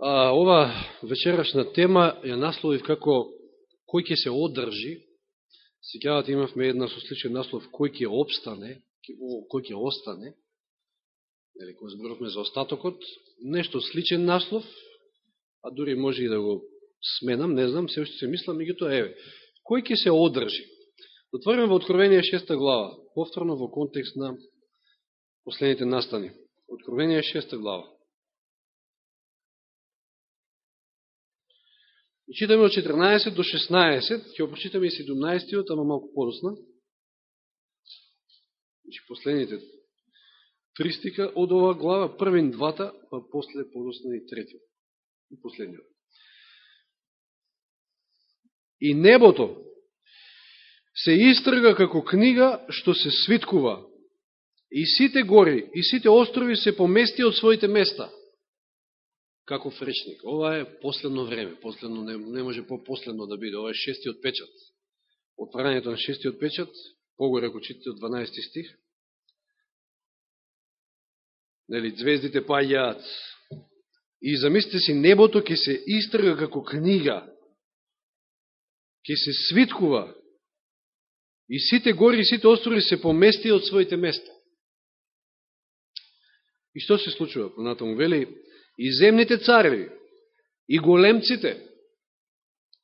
А, ова вечерашна тема ја насловив како кој ќе се одржи. Сеќавате имавме една со сличен наслов кој ќе обстане, кој ќе остане. Нели, кој зборувме за остатокот, нешто сличен наслов, а дури може и да го сменам, не знам, се уште се мислам, меѓутоа еве, кој ќе се одржи? Отвориме во Откровение 6 глава, повторно во контекст на последните настани. Откровение 6 глава. И читаме од 14 до 16, ќе прочитаме и 17-тиот, ама малко подосна. Значи, последните три стика од оваа глава, првен двата, па после подосна и третиот. И последниот. И небото се истрга како книга што се свиткува, и сите гори, и сите острови се помести од своите места Како речник. Ова е последно време, последно не, не може по-последно да биде. Ова е шестиот печат. Отварањето на шестиот печат, погоре ако читите од 12 стих. Нели, звездите паѓаат. И замислите си, небото ќе се истрга како книга, ќе се свиткува, и сите гори и сите острови се помести од своите места. И што се случува? Понатаму вели, и земните цареви, и големците,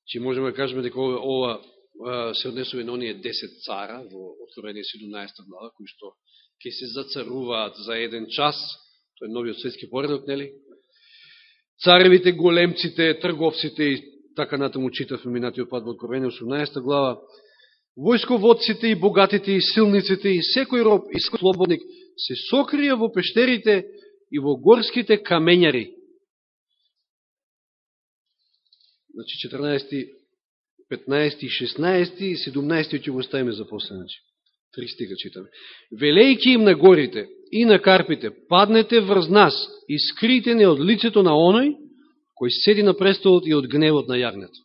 че можеме да кажеме дека ова, ова се однесува на оние 10 цара во Откровение 17 глава, кои што ќе се зацаруваат за еден час, тој е новиот светски поредок, нели? Царевите, големците, трговците и така натаму читавме минатиот пат во Откровение 18 глава, војсководците и богатите и силниците и секој роб и слободник се сокрија во пештерите и во горските камењари. Значи 14, 15, 16 и 17 ќе го ставиме за после. Значи. Три стига читаме. Велејки им на горите и на карпите, паднете врз нас и скрите не од лицето на оној, кој седи на престолот и од гневот на јагнето.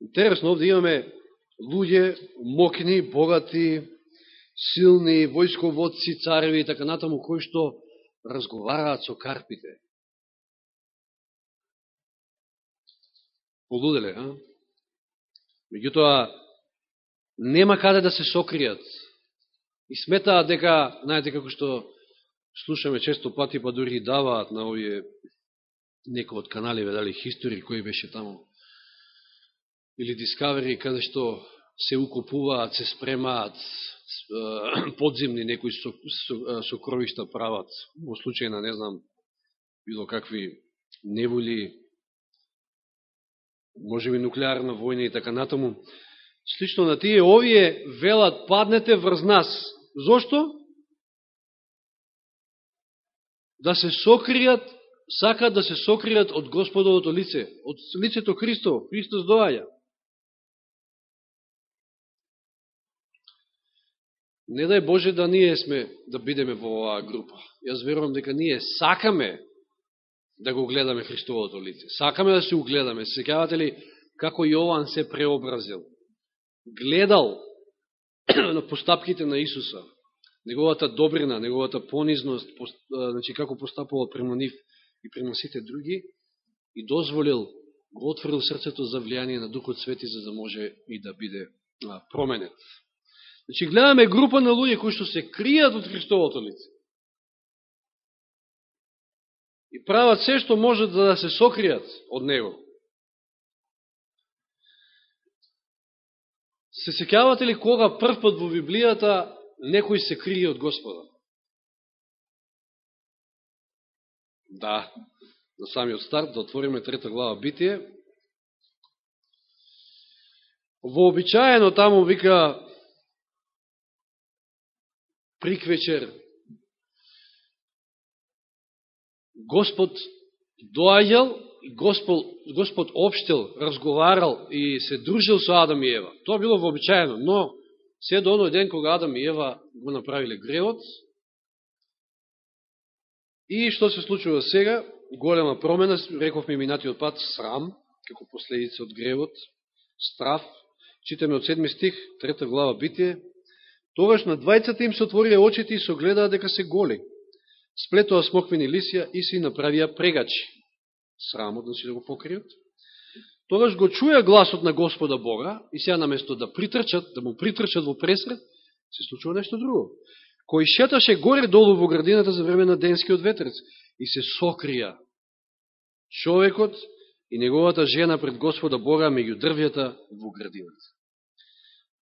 Интересно, овде имаме луѓе, мокни, богати, силни војсководци, цареви и така натаму, кои што разговараат со карпите. Полуделе, а? Меѓутоа, нема каде да се сокријат. И сметаат дека, знаете како што слушаме често пати, па дори даваат на овие некои од каналиве, дали хистори, кои беше таму, или Discovery, каде што се укупуваат, се спремаат, подземни некои сокровишта прават, во случај на, не знам, било какви неволи, може би нуклеарна војна и така натаму. Слично на тие, овие велат паднете врз нас. Зошто? Да се сокријат, сакат да се сокријат од Господовото лице, од лицето Христово. Христос доаја. Не дај Боже да ние сме, да бидеме во оваа група. Јас верувам дека ние сакаме да го гледаме Христовото лице. Сакаме да се угледаме. Секавате ли како Јован се преобразил? Гледал на постапките на Исуса, неговата добрина, неговата понизност, значи како постапувал према нив и према сите други, и дозволил, го отворил срцето за влијание на Духот Свети, за да може и да биде променет. Значи, гледаме група на луѓе кои што се кријат од Христовото лице. И прават се што можат за да се сокријат од Него. Се секјавате ли кога прв пат во Библијата некој се крие од Господа? Да, на самиот старт, да отвориме трета глава Битие. Вообичаено таму вика приквечер Господ доаѓал и Господ, Господ обштел, разговарал и се дружил со Адам и Ева. Тоа било вообичаено, но се до оној ден кога Адам и Ева го направиле гревот, и што се случува сега? Голема промена, рековме минатиот пат, срам, како последица од гревот, страф. Читаме од 7 стих, трета глава Битие, Тогаш на двајцата им се отворија очите и се гледаа дека се голи. сплетоа смоквени лисија и си направија прегачи. Срамот да си да го покријат. Тогаш го чуја гласот на Господа Бога и сега наместо да притрчат, да му притрчат во пресред, се случува нешто друго. Кој шеташе горе-долу во градината за време на денскиот ветрец и се сокрија човекот и неговата жена пред Господа Бога меѓу дрвјата во градината.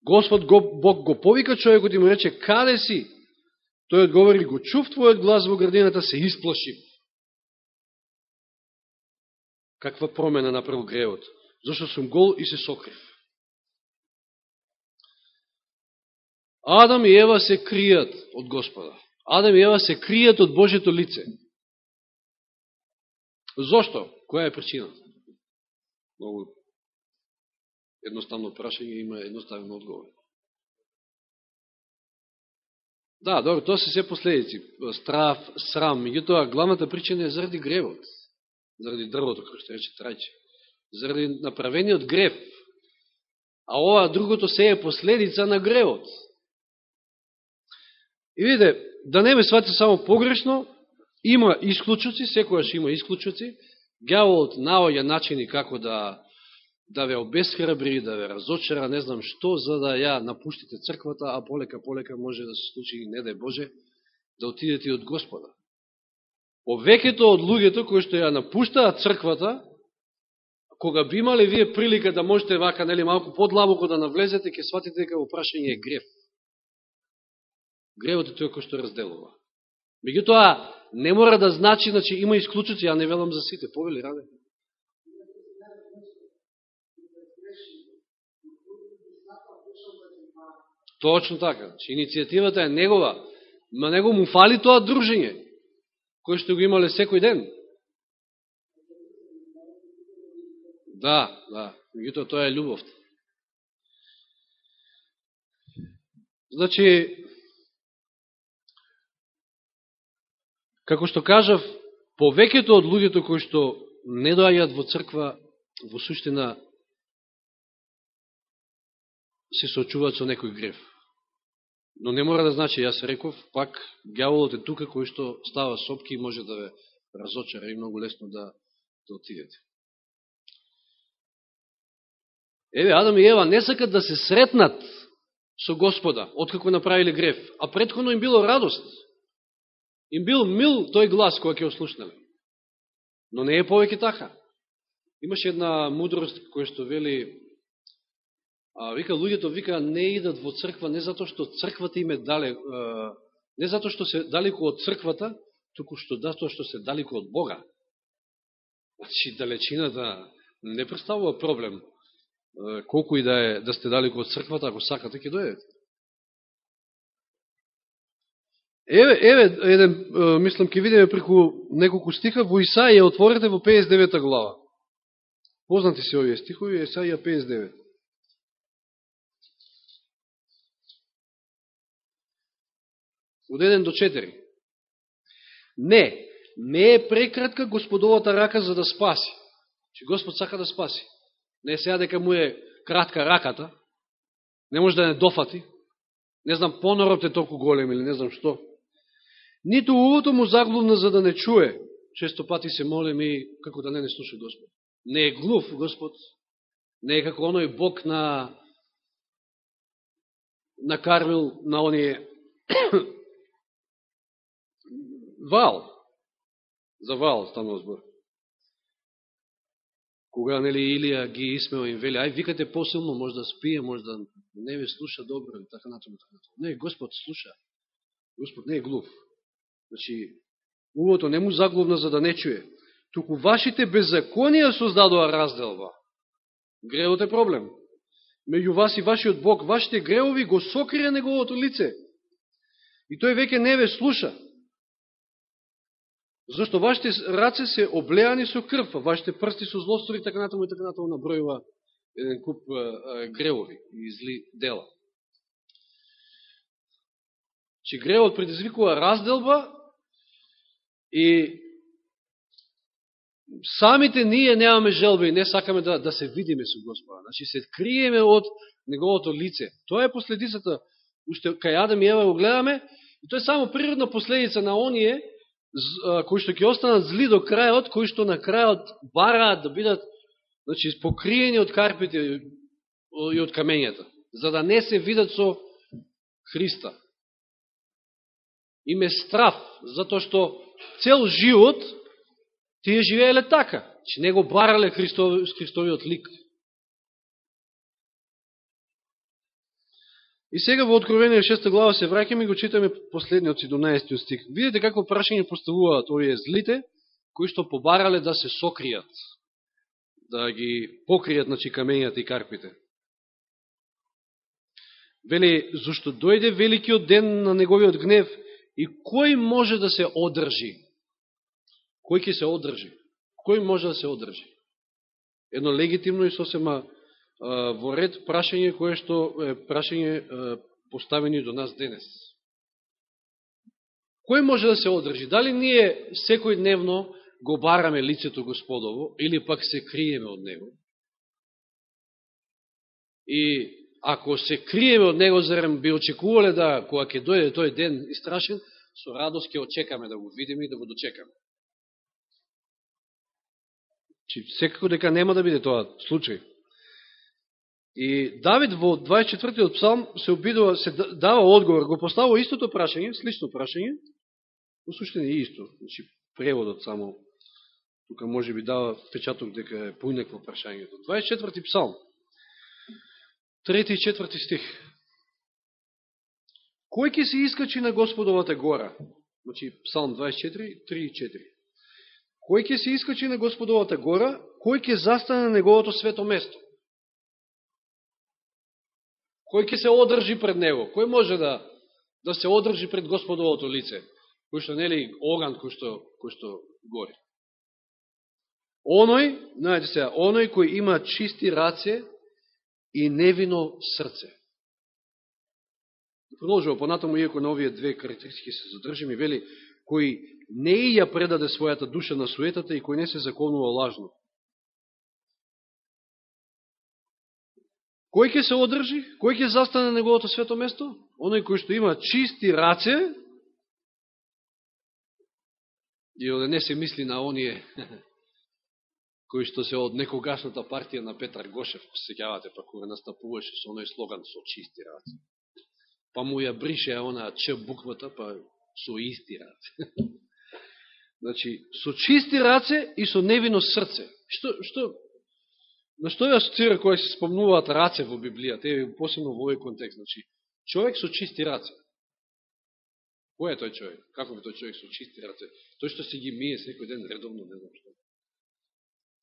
Господ го, Бог го повика човекот и му рече, каде си? Тој одговори, го чув твојот глас во градината, се исплашив. Каква промена направил греот? Зошто сум гол и се сокрив. Адам и Ева се кријат од Господа. Адам и Ева се кријат од Божето лице. Зошто? Која е причината? Многу едноставно прашање има едноставен одговор. Да, добро, тоа се се последици. Страф, срам. Меѓутоа, главната причина е заради гревот. Заради дрвото, како што рече Трајче. Заради направениот грев. А ова другото се е последица на гревот. И видите, да не ме свати само погрешно, има исклучуци, секојаш има исклучуци, гјаволот наоѓа начини како да да ве обесхрабри, да ве разочара, не знам што, за да ја напуштите црквата, а полека-полека може да се случи и не дај Боже, да отидете од Господа. Повеќето од луѓето кои што ја напуштаа црквата, кога би имале вие прилика да можете вака, нели, малку подлабоко да навлезете, ќе сватите дека во прашање е греф. Гревот е тој кој што разделува. Меѓутоа, не мора да значи, значи има исклучуци, ја не велам за сите, повели раде. Точно така. Че иницијативата е негова. На него му фали тоа дружење, кој што го имале секој ден. Да, да. Меѓутоа тоа е љубовта. Значи, како што кажав, повеќето од луѓето кои што не доаѓаат во црква, во суштина се соочуваат со некој греф. Но не мора да значи, јас реков, пак гјаволот е тука кој што става сопки и може да ве разочара и многу лесно да, да отидете. Еве, Адам и Ева не сакат да се сретнат со Господа, откако направиле греф, а предходно им било радост. Им бил мил тој глас кој ќе ослушнале. Но не е повеќе така. Имаше една мудрост која што вели А, вика, луѓето вика не идат во црква не затоа што црквата им е дале, не затоа што се далеко од црквата, туку што затоа што се далеко од Бога. Значи, далечината не представува проблем. Колку и да е да сте далеко од црквата, ако сакате, ќе дојдете. Еве, еве, еден, мислам, ќе видиме преку неколку стиха, во Исаија отворете во 59 глава. Познати се овие стихови, Исаија 59. Од 1 до 4. Не, не е прекратка Господовата рака за да спаси. Че Господ сака да спаси. Не е сега дека му е кратка раката, не може да не дофати, не знам, понорот е толку голем или не знам што. Нито увото му заглувна за да не чуе. Често пати се молим и како да не не слуша Господ. Не е глув Господ, не е како оној Бог на на Кармил, на оние вал. За вал станува збор. Кога нели Илија ги исмева им вели, ај викате посилно, може да спие, може да не ви слуша добро и така натаму, така натаму. Не, Господ слуша. Господ не е глув. Значи, увото не му заглувна за да не чуе. Туку вашите беззаконија создадоа разделба. Гревот е проблем. Меѓу вас и вашиот Бог, вашите гревови го сокрија неговото лице. И тој веќе не ве слуша. Зашто вашите раце се облеани со крв, вашите прсти со злостори, така натаму и така натаму набројува еден куп гревови и зли дела. Че гревот предизвикува разделба и самите ние немаме желба и не сакаме да, да се видиме со Господа. Значи се криеме од Неговото лице. Тоа е последицата, уште кај Адам и Ева го гледаме, и тоа е само природна последица на оние кои што ќе останат зли до крајот, кои што на крајот бараат да бидат значи, покриени од карпите и од камењата, за да не се видат со Христа. Име страф, затоа што цел живот тие живееле така, че не го барале Христови, Христовиот лик. И сега во Откровение 6 глава се враќаме и го читаме последниот 17 стих. Видите како прашање поставуваат овие злите, кои што побарале да се сокријат, да ги покријат значи, камењата и карпите. Вели, зашто дојде великиот ден на неговиот гнев и кој може да се одржи? Кој ќе се одржи? Кој може да се одржи? Едно легитимно и сосема во ред прашање кое што е прашање поставени до нас денес. Кој може да се одржи? Дали ние секој дневно го бараме лицето Господово или пак се криеме од Него? И ако се криеме од Него, зарем би очекувале да, кога ќе дојде тој ден и страшен, со радост ќе очекаме да го видиме и да го дочекаме. Чи секако дека нема да биде тоа случај. И Давид во 24-тиот псалм се обидува, се дава одговор, го поставува истото прашање, слично прашање, во суштина и исто, значи преводот само, тука може би дава печаток дека е поинакво прашањето. 24-ти псалм, 3 и 4 стих. Кој ќе се искачи на Господовата гора? Значи, псалм 24, 3 и 4. Кој ќе се искачи на Господовата гора? Кој ќе застане на неговото свето место? Кој ќе се одржи пред него? Кој може да, да се одржи пред Господовото лице? Кој што нели оган кој што, кој што гори? Оној, знаете се, оној кој има чисти раце и невино срце. Продолжува понатаму, иако на овие две карактеристики се задржим ми вели, кој не ја предаде својата душа на суетата и кој не се законува лажно. Кој ќе се одржи? Кој ќе застане на неговото свето место? Оној кој што има чисти раце и оде не се мисли на оние кои што се од некогашната партија на Петар Гошев, сеќавате, па кога настапуваше со оној слоган со чисти раце. Па му ја брише она Ч буквата, па со исти раце. значи, со чисти раце и со невино срце. Што, што, На што ја асоцира кој се спомнуваат раце во Библијата, е посебно во овој контекст, значи, човек со чисти раце. Кој е тој човек? Како е тој човек со чисти раце? Тој што си ги мие секој ден редовно, не знам што.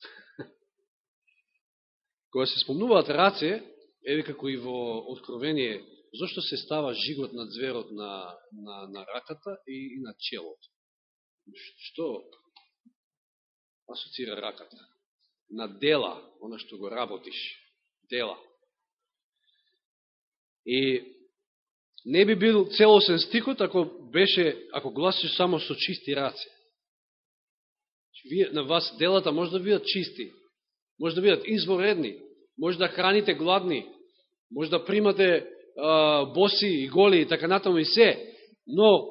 Кога се спомнуваат раце, еве како и во Откровение, зошто се става жигот на зверот на, на, на раката и, и на челото? Што асоцира раката? На дела, оно што го работиш, дела. И не би бил целосен стикот ако беше, ако гласиш само со чисти раце. Значи, вие, на вас делата може да бидат чисти, може да бидат изворедни, може да храните гладни, може да примате а, боси и голи и така натаму и се, но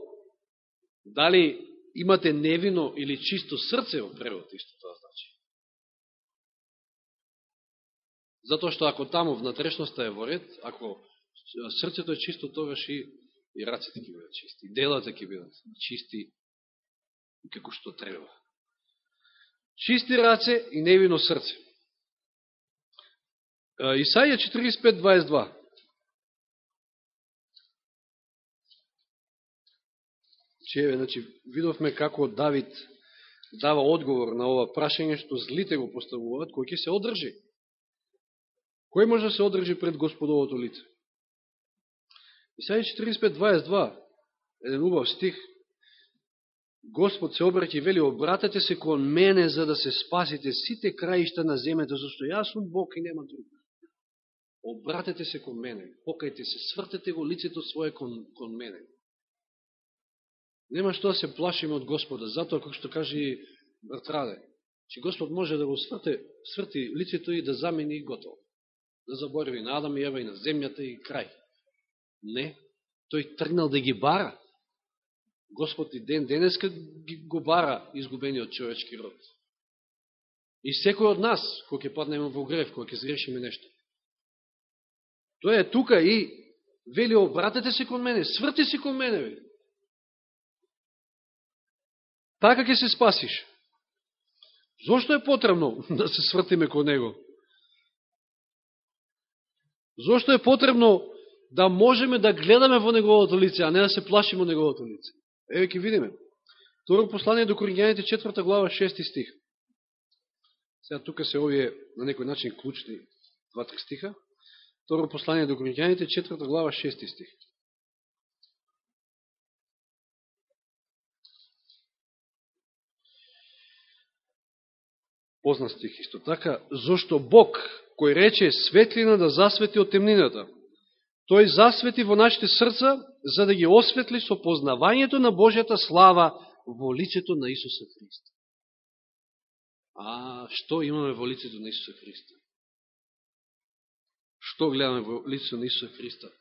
дали имате невино или чисто срце во превод исто Затоа што ако таму внатрешноста е во ред, ако срцето е чисто, тогаш и, и раците ќе бидат чисти, и делата ќе бидат чисти како што треба. Чисти раце и невино срце. Исаја 45.22 Че, значи, видовме како Давид дава одговор на ова прашање што злите го поставуваат, кој ќе се одржи. Кој може да се одржи пред Господовото лице? Исаја 45.22, еден убав стих, Господ се обраќа и вели, обратете се кон мене за да се спасите сите краишта на земјата, зашто јас сум Бог и нема друг. Обратете се кон мене, покајте се, свртете го лицето свое кон, кон мене. Нема што да се плашиме од Господа, затоа, како што каже брат Раде, че Господ може да го сврте, сврти лицето и да замени и готово да заборави на Адам и Ева и на земјата и крај. Не, тој тргнал да ги бара. Господ и ден денеска го бара изгубениот човечки род. И секој од нас, кој ќе паднеме во грев, кој ќе згрешиме нешто. Тој е тука и вели, обратете се кон мене, сврти се кон мене, вели. Така ќе се спасиш. Зошто е потребно да се свртиме кон Него? Зошто е потребно да можеме да гледаме во Неговото лице, а не да се плашимо Неговото лице? Еве ќе видиме. Второ послание до Коринјаните, четврта глава, шести стих. Сега тука се овие на некој начин клучни два-три стиха. Второ послание до Коринјаните, четврта глава, шести стих. Познат стих исто така. Зошто Бог, кој рече светлина да засвети од темнината, тој засвети во нашите срца, за да ги осветли со познавањето на Божјата слава во лицето на Исуса Христа. А, што имаме во лицето на Исуса Христа? Што гледаме во лицето на Исуса Христа?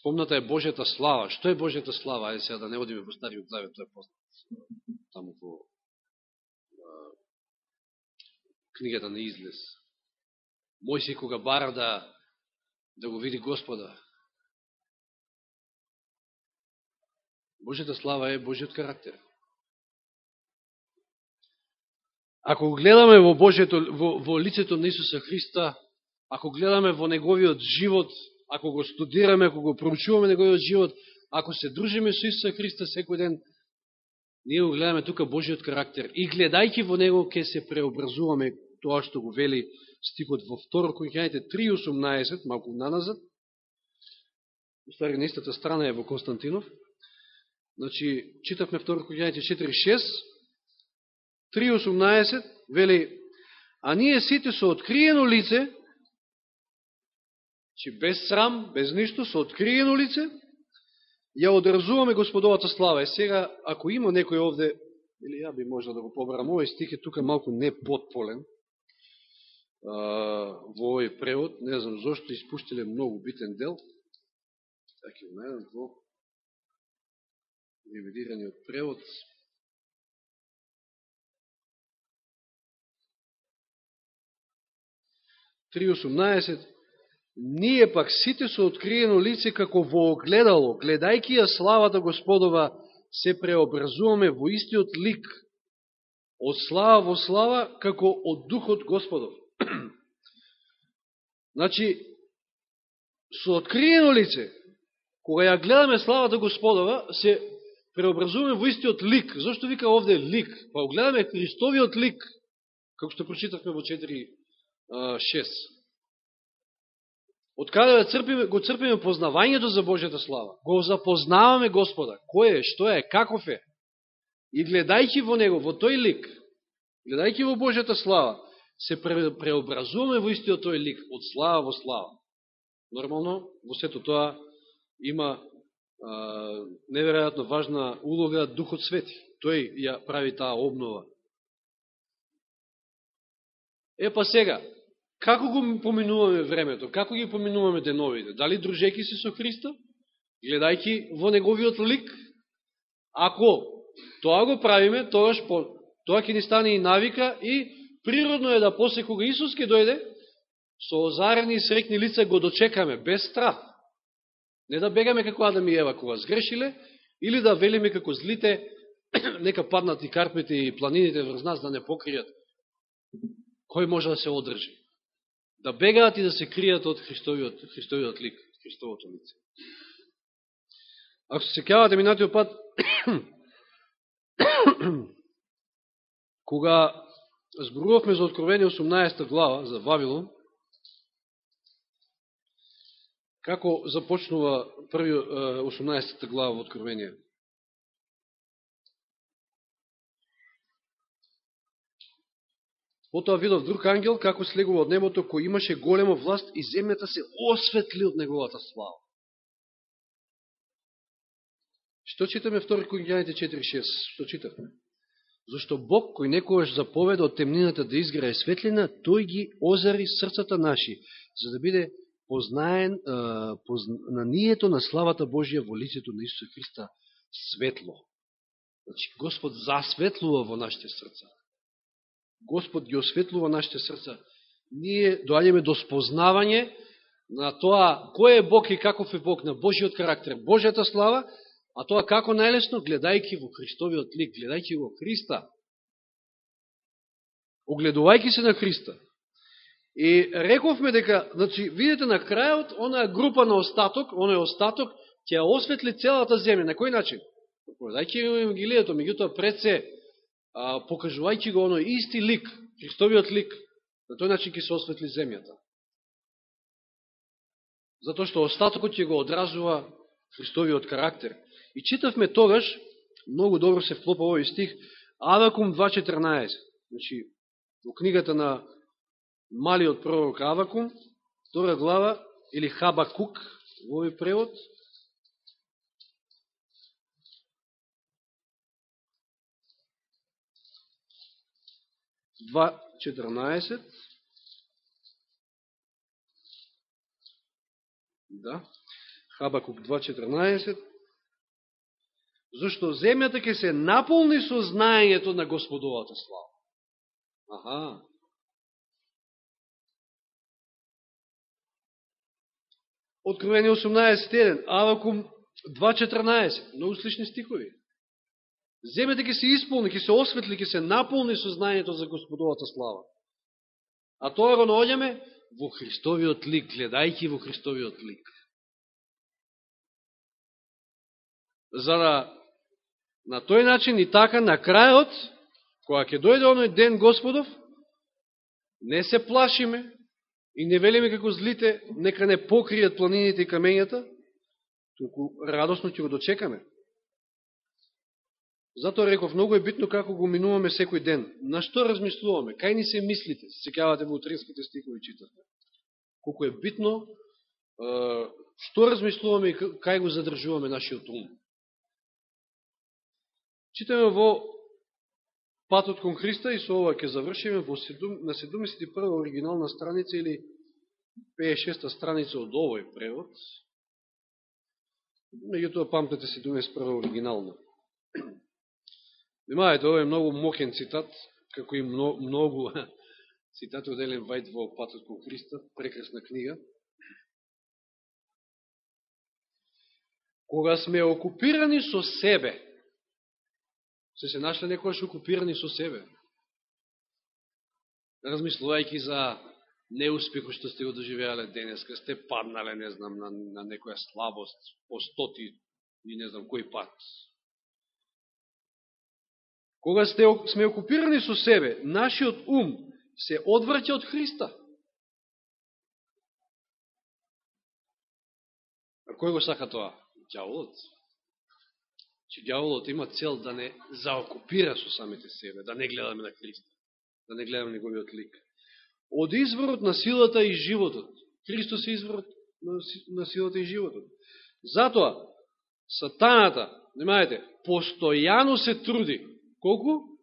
Спомната е Божјата слава. Што е Божјата слава? Ајде сега да не одиме во Стариот Завет, тоа е познат. Таму во книгата на излез. Мојсей кога бара да, да го види Господа. Божјата слава е Божиот карактер. Ако гледаме во, Божието, во, во лицето на Исуса Христа, ако гледаме во Неговиот живот, ако го студираме, ако го проучуваме Неговиот живот, ако се дружиме со Исуса Христа секој ден, ние го гледаме тука Божиот карактер. И гледајќи во Него, ќе се преобразуваме тоа што го вели стихот во 2 Коринјаните 3.18, малку наназад, устари на истата страна е во Константинов, значи, читавме 2 Коринјаните 4.6, 3.18, вели, а ние сите со откриено лице, че без срам, без ништо, со откриено лице, ја одразуваме Господовата слава. И сега, ако има некој овде, или ја би можел да го побрам, овој стих е тука малку неподполен, во овој превод, не знам зашто испуштиле многу битен дел, така на најдам во ревидираниот превод. Три Ние пак сите со откриено лице како во огледало, гледајки ја славата Господова, се преобразуваме во истиот лик, од слава во слава, како од Духот Господов. Значи, со откриено лице, кога ја гледаме славата Господова, се преобразуваме во истиот лик. Зошто вика овде лик? Па гледаме Христовиот лик, како што прочитавме во 4.6. Од каде да црпиме, го црпиме познавањето за Божјата слава. Го запознаваме Господа. Кој е, што е, каков е. И гледајќи во Него, во тој лик, гледајќи во Божјата слава, се преобразуваме во истиот тој лик, од слава во слава. Нормално, во сето тоа има а, неверојатно важна улога Духот Свети. Тој ја прави таа обнова. Е па сега, како го поминуваме времето? Како ги поминуваме деновите? Дали дружеки се со Христа? Гледајки во неговиот лик? Ако тоа го правиме, тоа, тоа ќе ни стане и навика и Природно е да после кога Исус ке дојде, со озарени и срекни лица го дочекаме, без страх. Не да бегаме како Адам и Ева кога сгрешиле, или да велиме како злите, нека паднат и карпите и планините врз нас да не покријат. Кој може да се одржи? Да бегаат и да се кријат од Христовиот, Христовиот лик, Христовото лице. Ако се секјавате минатиот пат, кога зборувавме за Откровение 18 глава, за Вавилон, како започнува први 18 глава во Откровение. Потоа видов друг ангел како слегува од небото, кој имаше голема власт и земјата се осветли од неговата слава. Што читаме 2 Коринјаните 4.6? Што читавме? Зашто Бог, кој некојаш заповеда од темнината да изграе светлина, тој ги озари срцата наши, за да биде познаен, познанието на славата Божија во лицето на Исуса Христа светло. Значи, Господ засветлува во нашите срца. Господ ги осветлува нашите срца. Ние доаѓаме до спознавање на тоа кој е Бог и каков е Бог, на Божиот карактер, Божијата слава, а тоа како најлесно, гледајќи во Христовиот лик, гледајќи во Христа. Огледувајќи се на Христа. И рековме дека, значи, видите на крајот, онаа група на остаток, оној остаток, ќе осветли целата земја. На кој начин? Гледајќи го Евангелието, меѓутоа пред се, а, покажувајќи го оној исти лик, Христовиот лик, на тој начин ќе се осветли земјата. Затоа што остатокот ќе го одразува Христовиот карактер. И читавме тогаш, многу добро се вклопа овој стих, Авакум 2.14. Значи, во книгата на малиот пророк Авакум, втора глава, или Хабакук, во овој превод. Два четрнаесет. Да. Хабакук 2.14. Зашто земјата ќе се наполни со знаењето на Господовата слава. Аха. Откровение 18.1, Авакум 2.14, многу слични стикови. Земјата ќе се исполни, ќе се осветли, ќе се наполни со знаењето за Господовата слава. А тоа го наоѓаме во Христовиот лик, гледајќи во Христовиот лик. За да на тој начин и така на крајот, кога ќе дојде оној ден Господов, не се плашиме, И не велиме како злите, нека не покријат планините и камењата, туку радосно ќе го дочекаме. Затоа реков, многу е битно како го минуваме секој ден. На што размислуваме? Кај ни се мислите? Секавате во утринските стихови читате. Колко е битно, што размислуваме и кај го задржуваме нашиот ум. Читаме во патот кон Христа и со ова ќе завршиме во 7, на 71 оригинална страница или 56 страница од овој превод. Меѓутоа памтете 71 оригинална. Внимавајте, ова е многу мокен цитат, како и многу, многу цитати од Елен Вајд во Патот кон Христа, прекрасна книга. Кога сме окупирани со себе, се се нашле некојаш окупирани со себе. Размислувајќи за неуспехот што сте го доживеале денеска, сте паднале, не знам, на, на некоја слабост, по стоти и не знам кој пат. Кога сте, сме окупирани со себе, нашиот ум се одврќа од Христа. А кој го сака тоа? Дјаволот че дјаволот има цел да не заокупира со самите себе, да не гледаме на Христа, да не гледаме неговиот лик. Од изворот на силата и животот. Христос е изворот на силата и животот. Затоа, сатаната, немајте, постојано се труди. Колку?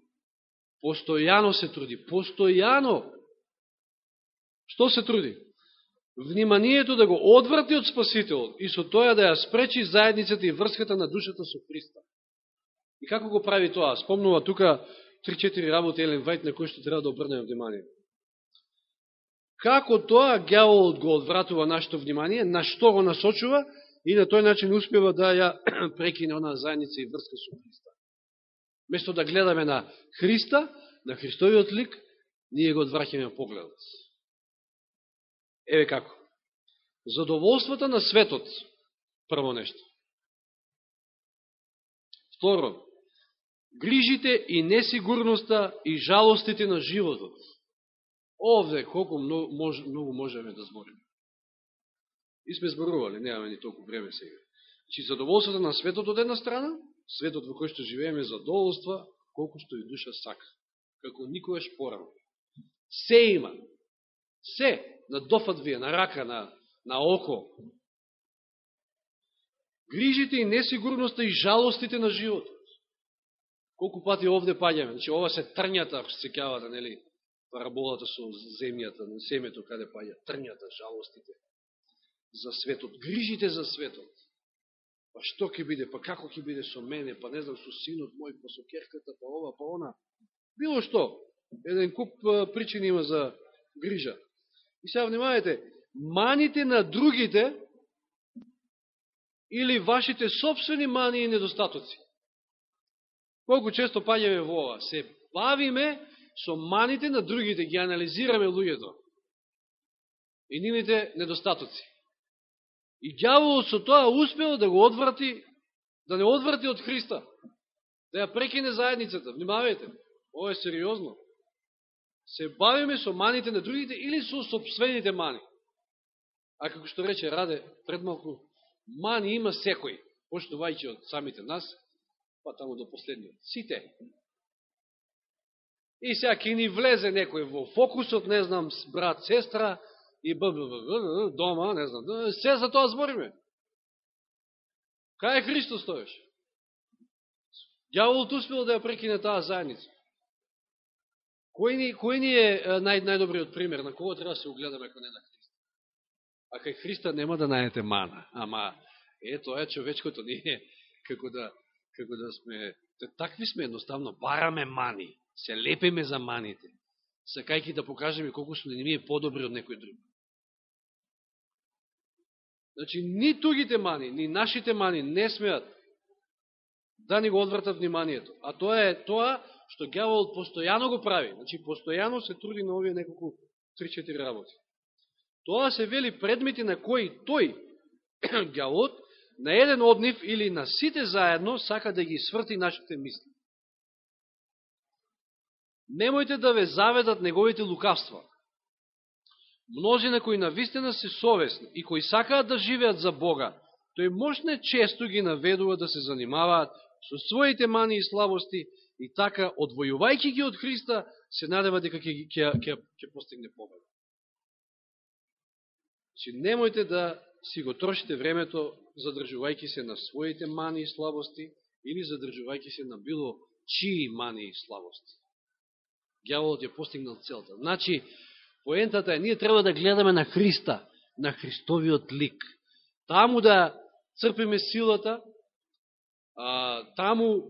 Постојано се труди. Постојано. Што се труди? Вниманието да го одврати од Спасителот и со тоа да ја спречи заедницата и врската на душата со Христа. И како го прави тоа? Спомнува тука 3-4 работи Елен Вајт на кои што треба да обрнеме внимание. Како тоа гјаволот го одвратува нашето внимание, на што го насочува и на тој начин успева да ја прекине она заедница и врска со Христа. Место да гледаме на Христа, на Христовиот лик, ние го одвраќаме погледот. Еве како. Задоволството на светот, прво нешто. Второ, грижите и несигурноста и жалостите на животот. Овде колку многу, мож, многу можеме да збориме. И сме зборували, немаме ни толку време сега. Чи значи, задоволството на светот од една страна, светот во кој што живееме задоволства, колку што и душа сака. Како никогаш порано. Се има. Се на дофат вие, на рака, на, на око. Грижите и несигурноста и жалостите на животот. Колку пати овде паѓаме. Значи, ова се трњата, ако се кјавате, нели, параболата со земјата, на семето, каде паѓа, трњата, жалостите. за светот, грижите за светот. Па што ќе биде, па како ќе биде со мене, па не знам, со синот мој, па со керката, па ова, па она. Било што. Еден куп причини има за грижа. И сега внимавајте, маните на другите или вашите собствени мани и недостатоци. Колку често паѓаме во ова? Се бавиме со маните на другите, ги анализираме луѓето и нивните недостатоци. И дјаволот со тоа успел да го одврати, да не одврати од Христа, да ја прекине заедницата. Внимавајте, ова е сериозно. Се бавиме со маните на другите или со собствените мани. А како што рече Раде предмалку, мани има секој, почнувајќи од самите нас, па таму до последниот. Сите. И сега ќе ни влезе некој во фокусот, не знам, брат, сестра, и б, б, б, дома, не знам, се за тоа збориме. Кај е Христос стоеш? Дјаволот успел да ја прекине таа заедница. Кој ни, кој ни е нај, најдобриот пример? На кого треба да се угледаме ако не на Христа? А кај Христа нема да најдете мана. Ама, е, тоа е човечкото ние, како да, како да сме, такви сме едноставно, бараме мани се лепиме за маните, сакајки да покажеме колку сме ни ми е подобри од некој друг. Значи, ни тугите мани, ни нашите мани не смеат да ни го одвратат вниманието. А тоа е тоа што гјаволот постојано го прави. Значи, постојано се труди на овие неколку 3-4 работи. Тоа се вели предмети на кои тој, гјаволот, на еден од нив или на сите заедно сака да ги сврти нашите мисли немојте да ве заведат неговите лукавства. Мнозина кои навистина се совесни и кои сакаат да живеат за Бога, тој мощне често ги наведува да се занимаваат со своите мани и слабости и така, одвојувајќи ги од Христа, се надева дека ќе, ќе, ќе, ќе постигне победа. Че немојте да си го трошите времето задржувајќи се на своите мани и слабости или задржувајќи се на било чии мани и слабости гјаволот ја постигнал целта. Значи, поентата е, ние треба да гледаме на Христа, на Христовиот лик. Таму да црпиме силата, а, таму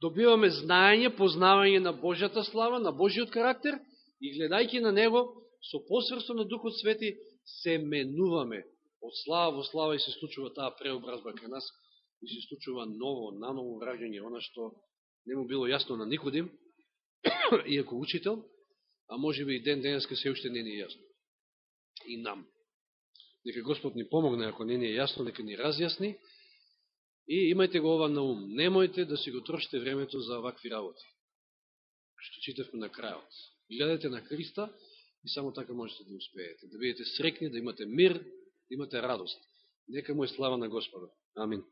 добиваме знаење, познавање на Божјата слава, на Божиот карактер и гледајќи на Него, со посредство на Духот Свети, се менуваме од слава во слава и се случува таа преобразба кај нас и се случува ново, наново враѓање, она што не му било јасно на Никодим, иако учител, а може би и ден денеска се уште не ни е јасно. И нам. Нека Господ ни помогне, ако не ни е јасно, нека ни разјасни. И имајте го ова на ум. Немојте да си го трошите времето за вакви работи. Што читавме на крајот. Гледате на Христа и само така можете да успеете. Да бидете срекни, да имате мир, да имате радост. Нека му е слава на Господа. Амин.